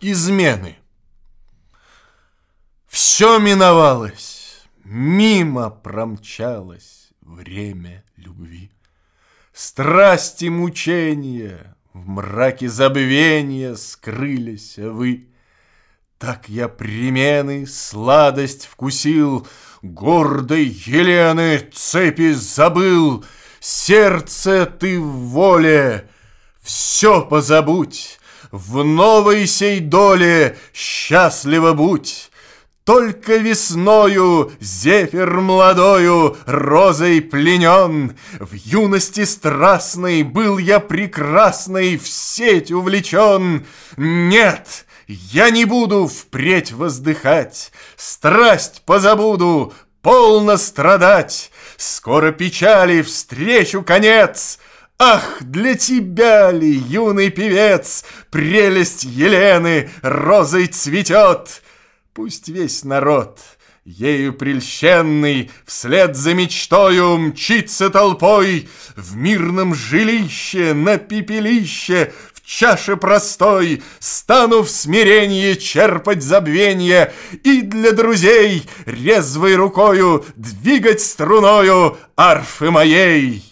Измены. Все миновалось, мимо промчалось время любви. Страсти мучения, в мраке забвения скрылись вы. Так я примены сладость вкусил, Гордой Елены цепи забыл, Сердце ты в воле, все позабудь, в новой сей доле счастливо будь. Только весною зефир молодою розой пленен. В юности страстной был я прекрасной в сеть увлечен. Нет, я не буду впредь воздыхать, Страсть позабуду, полно страдать. Скоро печали встречу конец — Ах, для тебя ли, юный певец, Прелесть Елены розой цветет? Пусть весь народ, ею прельщенный, Вслед за мечтою мчится толпой В мирном жилище, на пепелище, В чаше простой Стану в смиренье черпать забвенье И для друзей резвой рукою Двигать струною арфы моей.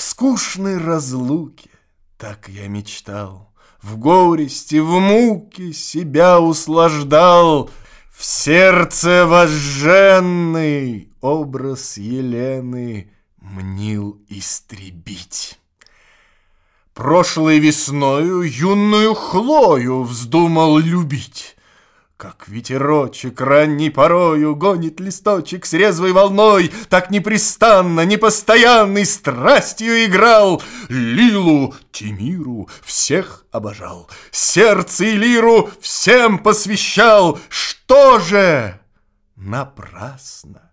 В скучной разлуке так я мечтал, В горести, в муке себя услаждал, В сердце вожженный образ Елены Мнил истребить. Прошлой весною юную Хлою Вздумал любить. Как ветерочек ранней порою Гонит листочек с резвой волной, Так непрестанно, непостоянный Страстью играл. Лилу, Тимиру всех обожал, Сердце и лиру всем посвящал. Что же? Напрасно.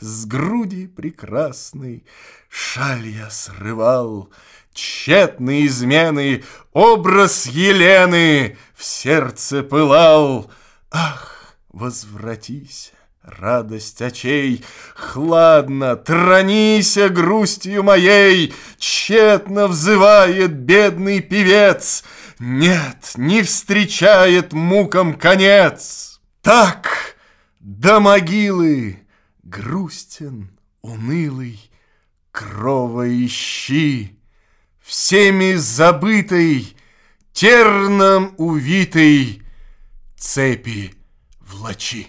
С груди прекрасной Шаль я срывал, Тщетные измены, Образ Елены В сердце пылал — Ах, возвратися, радость очей, Хладно, тронися грустью моей, Тщетно взывает бедный певец, Нет, не встречает мукам конец. Так до могилы грустен, унылый, Крова ищи, Всеми забытый, терном увитый, цепи влачи.